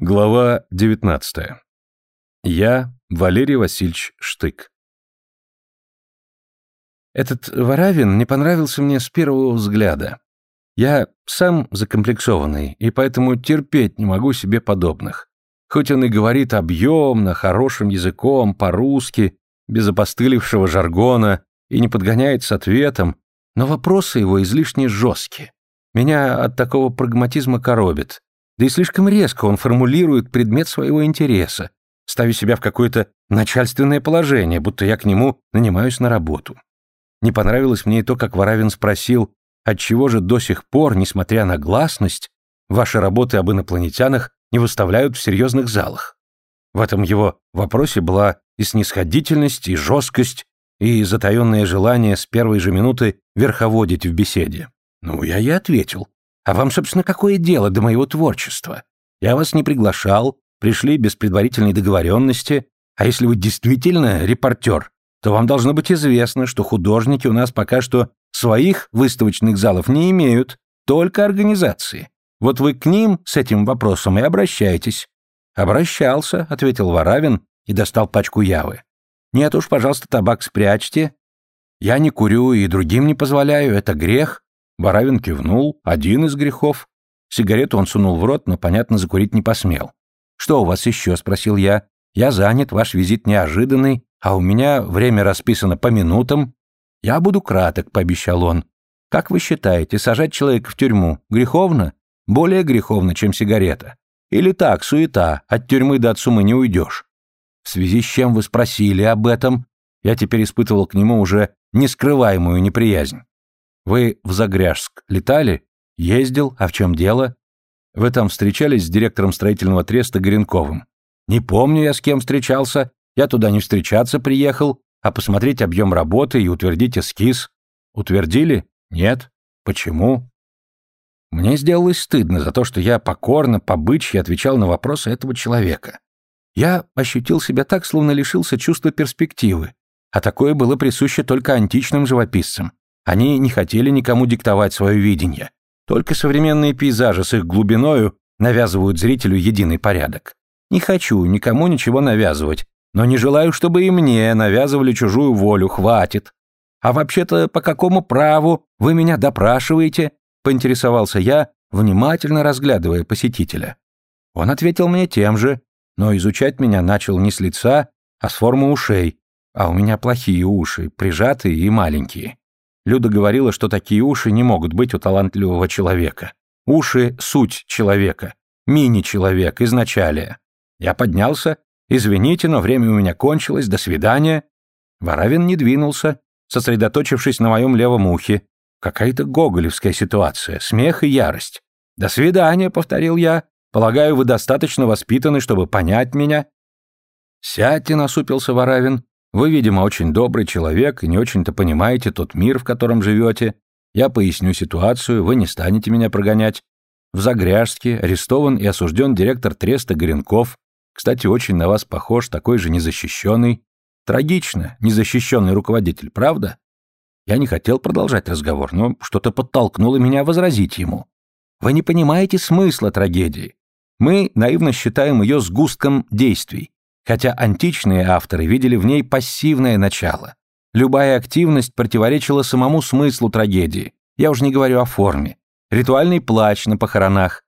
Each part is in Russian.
Глава 19. Я Валерий Васильевич Штык. Этот Варавин не понравился мне с первого взгляда. Я сам закомплексованный, и поэтому терпеть не могу себе подобных. Хоть он и говорит объемно, хорошим языком, по-русски, без опостылевшего жаргона, и не подгоняет с ответом, но вопросы его излишне жесткие. Меня от такого прагматизма коробит. Да и слишком резко он формулирует предмет своего интереса, ставя себя в какое-то начальственное положение, будто я к нему нанимаюсь на работу. Не понравилось мне и то, как Варавин спросил, отчего же до сих пор, несмотря на гласность, ваши работы об инопланетянах не выставляют в серьезных залах. В этом его вопросе была и снисходительность, и жесткость, и затаенное желание с первой же минуты верховодить в беседе. Ну, я и ответил. А вам, собственно, какое дело до моего творчества? Я вас не приглашал, пришли без предварительной договоренности, а если вы действительно репортер, то вам должно быть известно, что художники у нас пока что своих выставочных залов не имеют, только организации. Вот вы к ним с этим вопросом и обращайтесь. Обращался, ответил Варавин и достал пачку явы. Нет уж, пожалуйста, табак спрячьте. Я не курю и другим не позволяю, это грех. Баравин кивнул. Один из грехов. Сигарету он сунул в рот, но, понятно, закурить не посмел. «Что у вас еще?» — спросил я. «Я занят, ваш визит неожиданный, а у меня время расписано по минутам». «Я буду краток», — пообещал он. «Как вы считаете, сажать человека в тюрьму греховно? Более греховно, чем сигарета? Или так, суета, от тюрьмы до отсумы не уйдешь?» В связи с чем вы спросили об этом, я теперь испытывал к нему уже нескрываемую неприязнь. Вы в Загряжск летали? Ездил? А в чем дело? Вы там встречались с директором строительного треста Горенковым? Не помню я, с кем встречался. Я туда не встречаться приехал, а посмотреть объем работы и утвердить эскиз. Утвердили? Нет. Почему? Мне сделалось стыдно за то, что я покорно, по-бычьи отвечал на вопросы этого человека. Я ощутил себя так, словно лишился чувства перспективы, а такое было присуще только античным живописцам. Они не хотели никому диктовать свое видение. Только современные пейзажи с их глубиною навязывают зрителю единый порядок. Не хочу никому ничего навязывать, но не желаю, чтобы и мне навязывали чужую волю, хватит. А вообще-то по какому праву вы меня допрашиваете? Поинтересовался я, внимательно разглядывая посетителя. Он ответил мне тем же, но изучать меня начал не с лица, а с формы ушей, а у меня плохие уши, прижатые и маленькие. Люда говорила, что такие уши не могут быть у талантливого человека. Уши — суть человека, мини-человек, изначалия. Я поднялся. Извините, но время у меня кончилось, до свидания. Воровин не двинулся, сосредоточившись на моем левом ухе. Какая-то гоголевская ситуация, смех и ярость. «До свидания», — повторил я. «Полагаю, вы достаточно воспитаны, чтобы понять меня». «Сядьте», — насупился Воравин. Вы, видимо, очень добрый человек и не очень-то понимаете тот мир, в котором живете. Я поясню ситуацию, вы не станете меня прогонять. В Загряжске арестован и осужден директор треста Горенков. Кстати, очень на вас похож, такой же незащищенный. Трагично, незащищенный руководитель, правда? Я не хотел продолжать разговор, но что-то подтолкнуло меня возразить ему. Вы не понимаете смысла трагедии. Мы наивно считаем ее сгустком действий хотя античные авторы видели в ней пассивное начало. Любая активность противоречила самому смыслу трагедии, я уже не говорю о форме. Ритуальный плач на похоронах.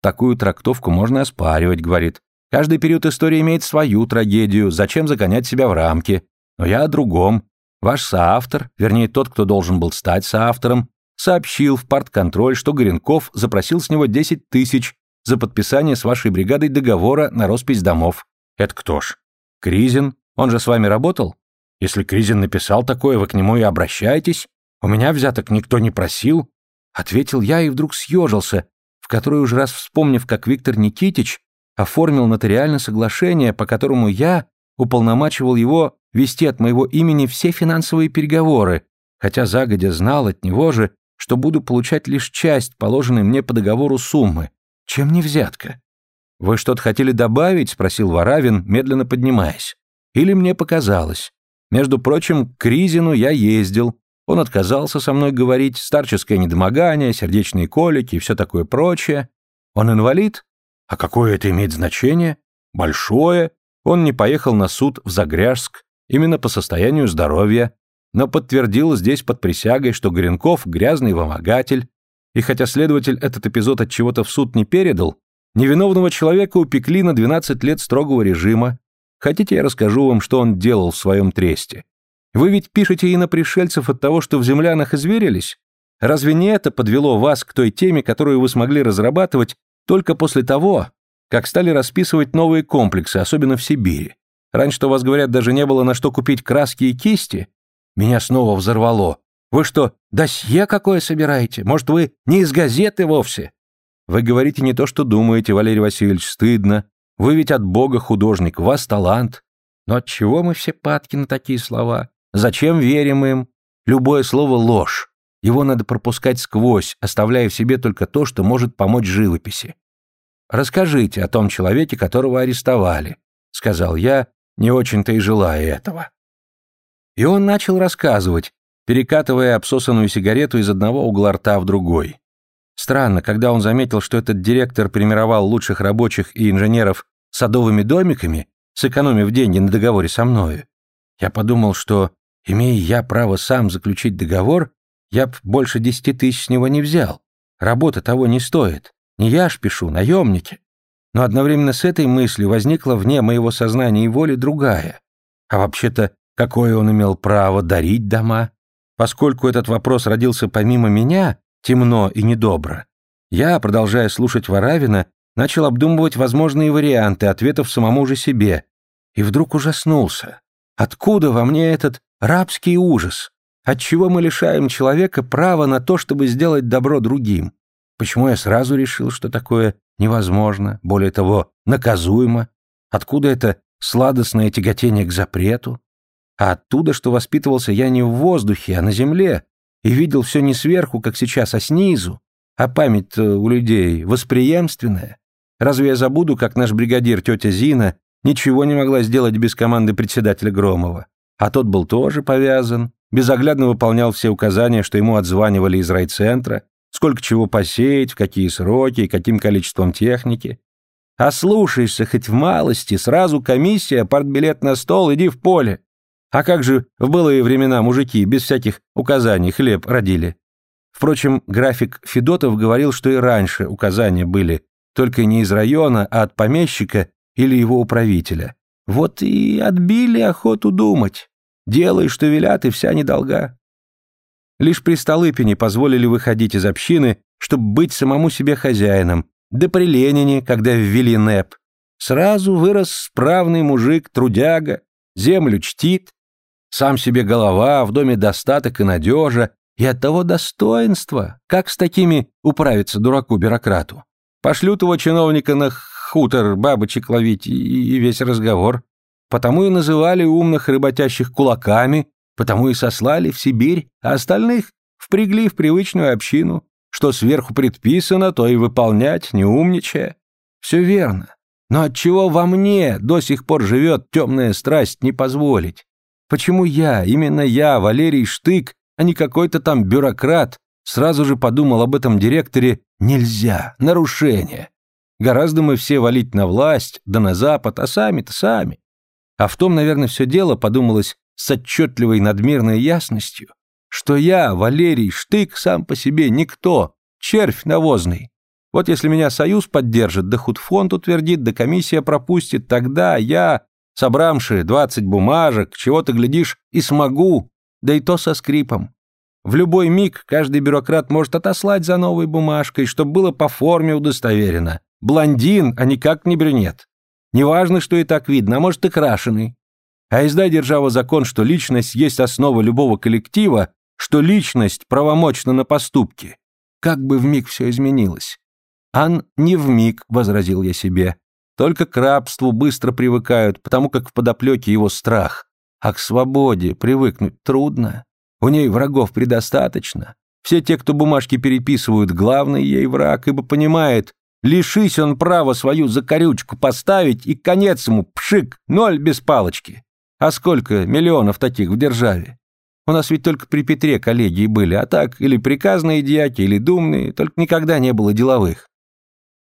Такую трактовку можно оспаривать, говорит. Каждый период истории имеет свою трагедию, зачем загонять себя в рамки? Но я о другом. Ваш соавтор, вернее тот, кто должен был стать соавтором, сообщил в партконтроль, что Горенков запросил с него 10 тысяч за подписание с вашей бригадой договора на роспись домов. Это кто ж? Кризин? Он же с вами работал? Если Кризин написал такое, вы к нему и обращаетесь. У меня взяток никто не просил. Ответил я и вдруг съежился, в который уже раз вспомнив, как Виктор Никитич оформил нотариальное соглашение, по которому я уполномачивал его вести от моего имени все финансовые переговоры, хотя загодя знал от него же, что буду получать лишь часть положенной мне по договору суммы. Чем не взятка? «Вы что-то хотели добавить?» — спросил Варавин, медленно поднимаясь. «Или мне показалось. Между прочим, к Ризину я ездил. Он отказался со мной говорить, старческое недомогание, сердечные колики и все такое прочее. Он инвалид? А какое это имеет значение? Большое. Он не поехал на суд в Загряжск именно по состоянию здоровья, но подтвердил здесь под присягой, что Горенков – грязный вымогатель, и хотя следователь этот эпизод от чего-то в суд не передал, невиновного человека упекли на 12 лет строгого режима. Хотите, я расскажу вам, что он делал в своем тресте? Вы ведь пишете и на пришельцев от того, что в землянах изверились? Разве не это подвело вас к той теме, которую вы смогли разрабатывать только после того, как стали расписывать новые комплексы, особенно в Сибири? Раньше, у вас говорят, даже не было на что купить краски и кисти. Меня снова взорвало. Вы что, досье какое собираете? Может, вы не из газеты вовсе? Вы говорите не то, что думаете, Валерий Васильевич, стыдно. Вы ведь от Бога художник, у вас талант. Но от чего мы все падки на такие слова? Зачем верим им? Любое слово ложь. Его надо пропускать сквозь, оставляя в себе только то, что может помочь живописи. Расскажите о том человеке, которого арестовали, сказал я, не очень-то и желая этого. И он начал рассказывать, перекатывая обсосанную сигарету из одного угла рта в другой. Странно, когда он заметил, что этот директор примировал лучших рабочих и инженеров садовыми домиками, сэкономив деньги на договоре со мною, я подумал, что, имея я право сам заключить договор, я б больше десяти тысяч с него не взял. Работа того не стоит. Не я ж пишу, наемники. Но одновременно с этой мыслью возникла вне моего сознания и воли другая. А вообще-то, какое он имел право дарить дома? Поскольку этот вопрос родился помимо меня, темно и недобро, я, продолжая слушать Варавина, начал обдумывать возможные варианты ответов самому же себе, и вдруг ужаснулся. Откуда во мне этот рабский ужас? Отчего мы лишаем человека права на то, чтобы сделать добро другим? Почему я сразу решил, что такое невозможно, более того, наказуемо? Откуда это сладостное тяготение к запрету? А оттуда, что воспитывался я не в воздухе, а на земле, и видел все не сверху, как сейчас, а снизу. А память у людей восприемственная. Разве я забуду, как наш бригадир, тетя Зина, ничего не могла сделать без команды председателя Громова? А тот был тоже повязан, безоглядно выполнял все указания, что ему отзванивали из райцентра, сколько чего посеять, в какие сроки и каким количеством техники. А слушаешься хоть в малости, сразу комиссия, партбилет на стол, иди в поле. А как же в былые времена мужики без всяких указаний хлеб родили? Впрочем, график Федотов говорил, что и раньше указания были, только не из района, а от помещика или его управителя. Вот и отбили охоту думать. Делай, что велят, и вся недолга. Лишь при Столыпине позволили выходить из общины, чтобы быть самому себе хозяином, да при Ленине, когда ввели НЭП. Сразу вырос справный мужик, трудяга, землю чтит, сам себе голова, в доме достаток и надежа, и от того достоинства. Как с такими управиться дураку-бюрократу? Пошлют его чиновника на хутор бабочек ловить и, и весь разговор. Потому и называли умных работящих кулаками, потому и сослали в Сибирь, а остальных впрягли в привычную общину. Что сверху предписано, то и выполнять, не умничая. Все верно. Но отчего во мне до сих пор живет темная страсть не позволить? Почему я, именно я, Валерий Штык, а не какой-то там бюрократ, сразу же подумал об этом директоре «нельзя, нарушение». Гораздо мы все валить на власть, да на Запад, а сами-то сами. А в том, наверное, все дело, подумалось с отчетливой надмирной ясностью, что я, Валерий Штык, сам по себе никто, червь навозный. Вот если меня союз поддержит, да худфонд утвердит, да комиссия пропустит, тогда я, Собрамши двадцать бумажек, чего-то, глядишь, и смогу, да и то со скрипом. В любой миг каждый бюрократ может отослать за новой бумажкой, чтобы было по форме удостоверено. Блондин, а никак не брюнет. Неважно, что и так видно, а может и крашеный. А издай держава закон, что личность есть основа любого коллектива, что личность правомочна на поступки. Как бы в миг все изменилось. Ан не в миг, возразил я себе. Только к рабству быстро привыкают, потому как в подоплеке его страх. А к свободе привыкнуть трудно. У ней врагов предостаточно. Все те, кто бумажки переписывают, главный ей враг, ибо понимает, лишись он права свою закорючку поставить, и конец ему, пшик, ноль без палочки. А сколько миллионов таких в державе? У нас ведь только при Петре коллегии были, а так или приказные дьяки, или думные, только никогда не было деловых.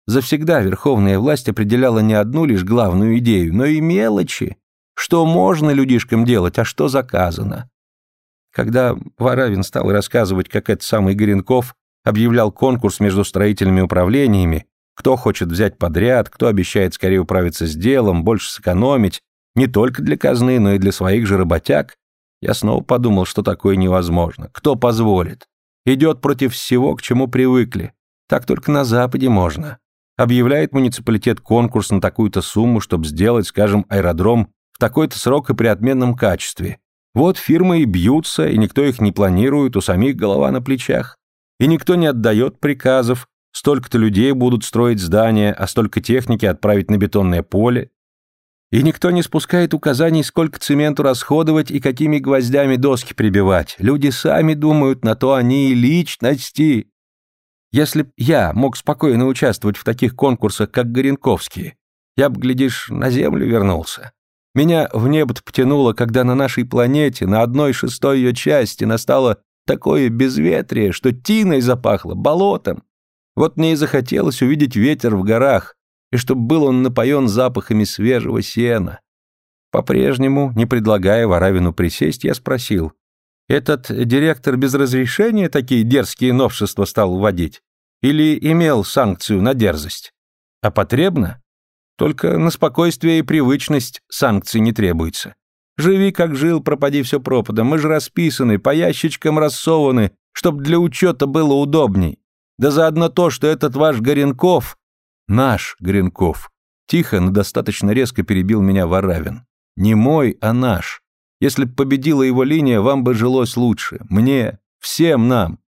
Завсегда верховная власть определяла не одну лишь главную идею, но и мелочи, что можно людишкам делать, а что заказано. Когда Варавин стал рассказывать, как этот самый Горенков объявлял конкурс между строительными управлениями, кто хочет взять подряд, кто обещает скорее управиться с делом, больше сэкономить, не только для казны, но и для своих же работяг, я снова подумал, что такое невозможно. Кто позволит? Идет против всего, к чему привыкли. Так только на Западе можно. Объявляет муниципалитет конкурс на такую-то сумму, чтобы сделать, скажем, аэродром в такой-то срок и при отменном качестве. Вот фирмы и бьются, и никто их не планирует, у самих голова на плечах. И никто не отдает приказов, столько-то людей будут строить здания, а столько техники отправить на бетонное поле. И никто не спускает указаний, сколько цементу расходовать и какими гвоздями доски прибивать. Люди сами думают, на то они и личности. Если б я мог спокойно участвовать в таких конкурсах, как Горенковские, я б, глядишь, на землю вернулся. Меня в небо потянуло, когда на нашей планете, на одной шестой ее части, настало такое безветрие, что тиной запахло, болотом. Вот мне и захотелось увидеть ветер в горах, и чтобы был он напоен запахами свежего сена. По-прежнему, не предлагая Воравину присесть, я спросил, «Этот директор без разрешения такие дерзкие новшества стал вводить? Или имел санкцию на дерзость? А потребно? Только на спокойствие и привычность санкций не требуется. Живи, как жил, пропади все пропадом. Мы же расписаны, по ящичкам рассованы, чтоб для учета было удобней. Да заодно то, что этот ваш Горенков... Наш Горенков. Тихо, но достаточно резко перебил меня Варавин. Не мой, а наш. Если б победила его линия, вам бы жилось лучше. Мне, всем нам.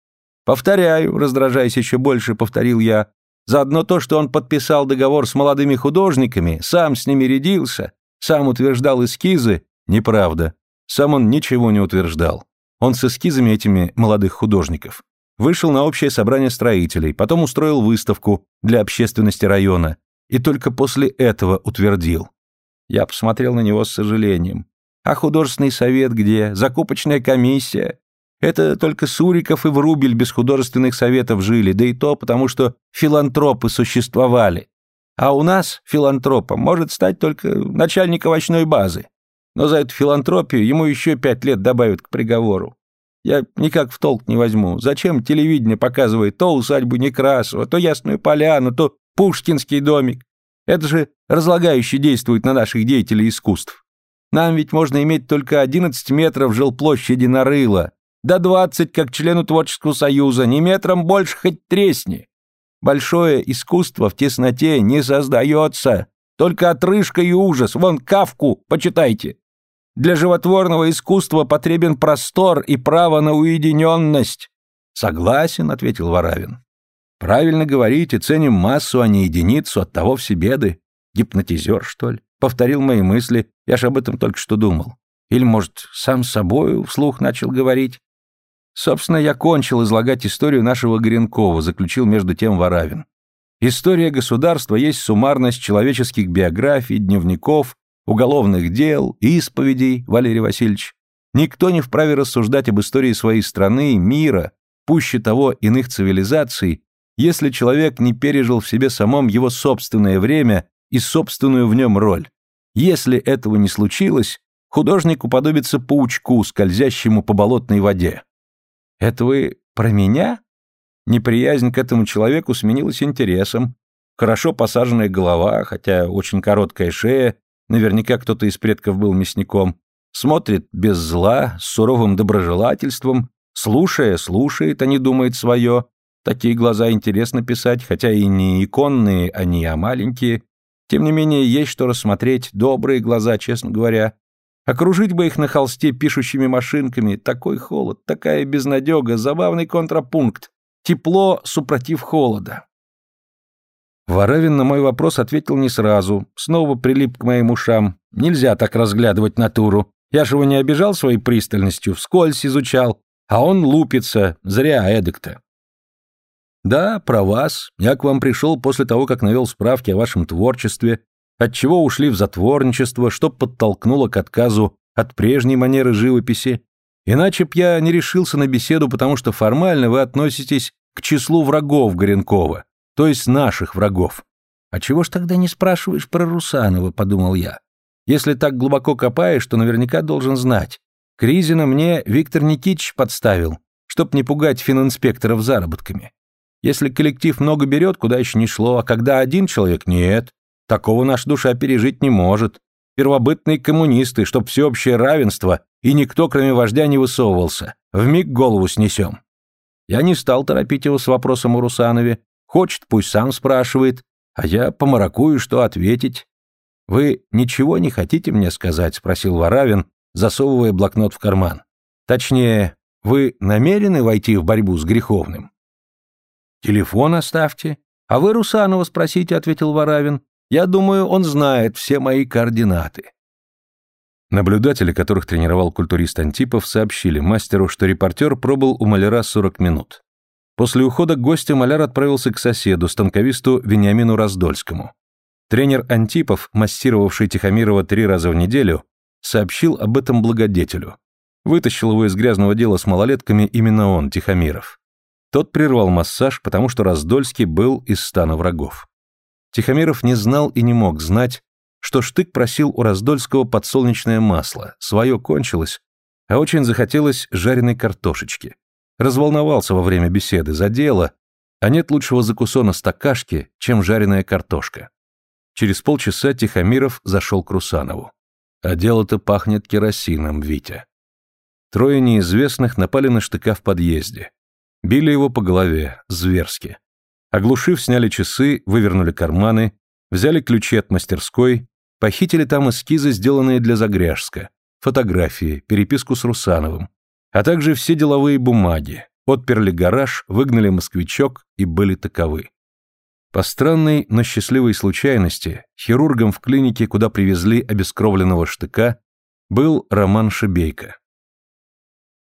Повторяю, раздражаясь еще больше, повторил я, Заодно то, что он подписал договор с молодыми художниками, сам с ними рядился, сам утверждал эскизы, неправда. Сам он ничего не утверждал. Он с эскизами этими молодых художников вышел на общее собрание строителей, потом устроил выставку для общественности района и только после этого утвердил. Я посмотрел на него с сожалением. А художественный совет где? Закупочная комиссия? Это только Суриков и Врубель без художественных советов жили, да и то потому, что филантропы существовали. А у нас филантропом может стать только начальник овощной базы. Но за эту филантропию ему еще пять лет добавят к приговору. Я никак в толк не возьму. Зачем телевидение показывает то усадьбу Некрасова, то Ясную Поляну, то Пушкинский домик? Это же разлагающе действует на наших деятелей искусств. Нам ведь можно иметь только 11 метров жилплощади на рыло, до двадцать, как члену творческого союза, ни метром больше хоть тресни. Большое искусство в тесноте не создается. Только отрыжка и ужас. Вон кавку, почитайте. Для животворного искусства потребен простор и право на уединенность. Согласен, ответил Варавин. Правильно говорите, ценим массу, а не единицу, от того все беды. Гипнотизер, что ли? Повторил мои мысли, я ж об этом только что думал. Или, может, сам с собою вслух начал говорить? Собственно, я кончил излагать историю нашего Горенкова, заключил между тем Варавин. История государства есть суммарность человеческих биографий, дневников, уголовных дел, исповедей, Валерий Васильевич. Никто не вправе рассуждать об истории своей страны, мира, пуще того иных цивилизаций, если человек не пережил в себе самом его собственное время и собственную в нем роль. Если этого не случилось, художник уподобится паучку, скользящему по болотной воде. «Это вы про меня?» Неприязнь к этому человеку сменилась интересом. Хорошо посаженная голова, хотя очень короткая шея, наверняка кто-то из предков был мясником, смотрит без зла, с суровым доброжелательством, слушая, слушает, а не думает свое. Такие глаза интересно писать, хотя и не иконные, они, а маленькие. Тем не менее, есть что рассмотреть, добрые глаза, честно говоря. Окружить бы их на холсте пишущими машинками. Такой холод, такая безнадега, забавный контрапункт. Тепло супротив холода. Воровин на мой вопрос ответил не сразу. Снова прилип к моим ушам. Нельзя так разглядывать натуру. Я же его не обижал своей пристальностью, вскользь изучал. А он лупится. Зря эдак-то. Да, про вас. Я к вам пришел после того, как навел справки о вашем творчестве, отчего ушли в затворничество, что подтолкнуло к отказу от прежней манеры живописи. Иначе б я не решился на беседу, потому что формально вы относитесь к числу врагов Горенкова, то есть наших врагов. А чего ж тогда не спрашиваешь про Русанова, подумал я. Если так глубоко копаешь, то наверняка должен знать. Кризина мне Виктор Никитич подставил, чтоб не пугать фининспекторов заработками. Если коллектив много берет, куда еще не шло, а когда один человек – нет. Такого наша душа пережить не может. Первобытные коммунисты, чтоб всеобщее равенство, и никто, кроме вождя, не высовывался. Вмиг голову снесем. Я не стал торопить его с вопросом о Русанове. Хочет, пусть сам спрашивает, а я помаракую, что ответить. «Вы ничего не хотите мне сказать?» – спросил Варавин, засовывая блокнот в карман. «Точнее, вы намерены войти в борьбу с греховным?» «Телефон оставьте. А вы Русанова спросите», — ответил Варавин. «Я думаю, он знает все мои координаты». Наблюдатели, которых тренировал культурист Антипов, сообщили мастеру, что репортер пробыл у маляра 40 минут. После ухода гостя маляр отправился к соседу, станковисту Вениамину Раздольскому. Тренер Антипов, массировавший Тихомирова три раза в неделю, сообщил об этом благодетелю. Вытащил его из грязного дела с малолетками именно он, Тихомиров. Тот прервал массаж, потому что Раздольский был из стана врагов. Тихомиров не знал и не мог знать, что Штык просил у Раздольского подсолнечное масло, свое кончилось, а очень захотелось жареной картошечки. Разволновался во время беседы за дело, а нет лучшего закусона стакашки, чем жареная картошка. Через полчаса Тихомиров зашел к Русанову. А дело-то пахнет керосином, Витя. Трое неизвестных напали на Штыка в подъезде. Били его по голове, зверски. Оглушив, сняли часы, вывернули карманы, взяли ключи от мастерской, похитили там эскизы, сделанные для Загряжска, фотографии, переписку с Русановым, а также все деловые бумаги, отперли гараж, выгнали москвичок и были таковы. По странной, но счастливой случайности, хирургом в клинике, куда привезли обескровленного штыка, был Роман Шибейко.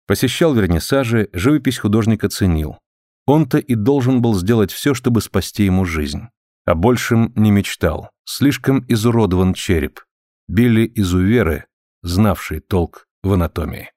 Посещал вернисажи, живопись художника ценил. Он-то и должен был сделать все, чтобы спасти ему жизнь. О большем не мечтал. Слишком изуродован череп. Били изуверы, знавшие толк в анатомии.